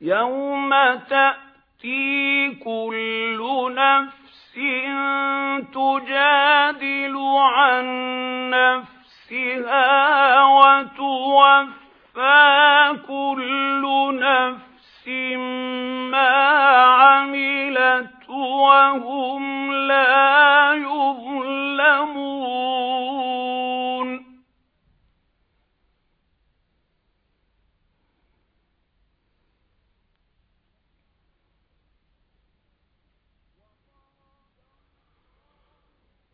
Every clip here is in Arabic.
يَوْمَ تَأْتِي كُلُّ نَفْسٍ تُجَادِلُ عَن نَّفْسِهَا وَتُوَفَّى كُلُّ نَفْسٍ مَّا عَمِلَتْ وَهُمْ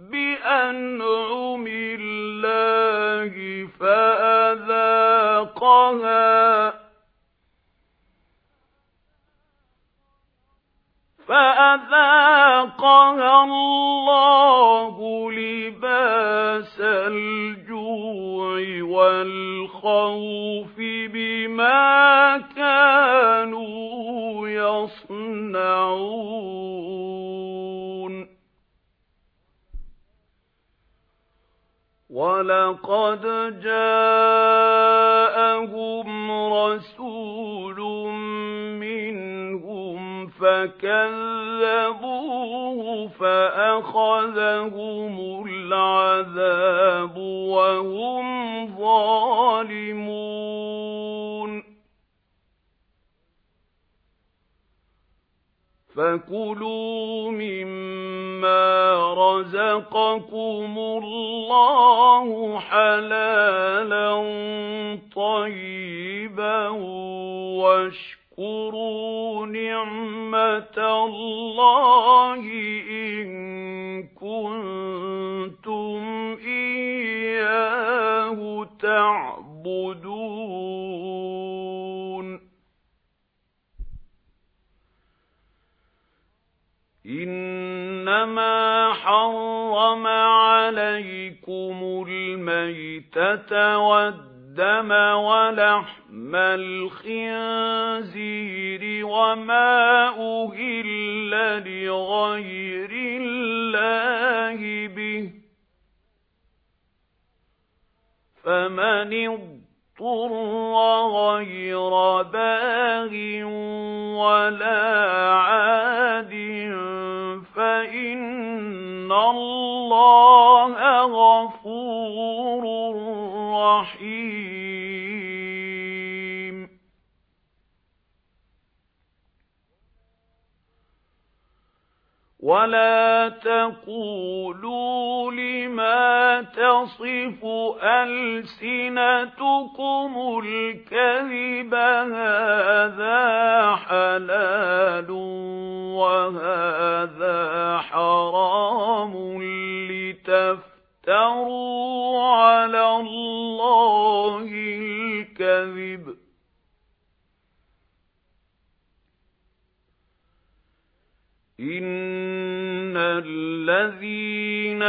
بِأَنْعُمِ اللَّهِ فَأَذَاقَهَا. فَأَذَاقَهَا اللَّهُ لِبَاسَ الْجُوعِ وَالْخَوْفِ بِمَا كَانُوا يَصْنَعُونَ. وَلَقَدْ جَاءَهُمْ رَسُولٌ مِنْهُمْ فَكَذَّبُوهُ فَأَخَذَهُمُ الْعَذَابُ وَهُمْ ظَالِمُونَ فَكُلُوا مِمَّا رَزَقَكُمُ اللَّهُ حَلَالًا طَيِّبًا وَاشْكُرُوا نِعْمَةَ اللَّهِ إِنَّمَا حَرَّمَ عَلَيْكُمُ الْمَيْتَةَ وَالدَّمَ وَلَحْمَ الْخِنزِيرِ وَمَا أُهِلَّ لِغَيْرِ اللَّهِ بِهِ فَمَنِ اضْطُرَّ غَيْرَ بَاغٍ وَلَا عَادٍ فَإِنَّ اللَّهَ غَفُورٌ رَّحِيمٌ. وَلَا تَقُولُوا تَصِفُ أَلْسِنَتُكُمُ الْكَذِبَ هَذَا حَلَالٌ وَهَذَا حَرَامٌ لِتَفْتَرُوا عَلَى اللَّهِ الْكَذِبَ. إِنَّ الَّذِينَ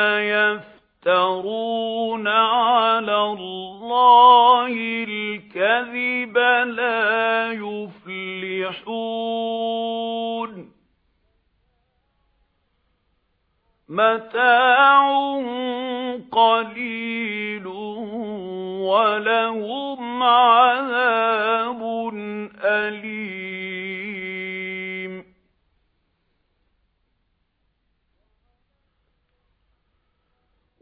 يَفْتَرُونَ عَلَى اللَّهِ الْكَذِبَ لَا يُفْلِحُونَ. مَتَاعٌ قَلِيلٌ وَلَهُمْ عَذَابٌ أَلِيمٌ.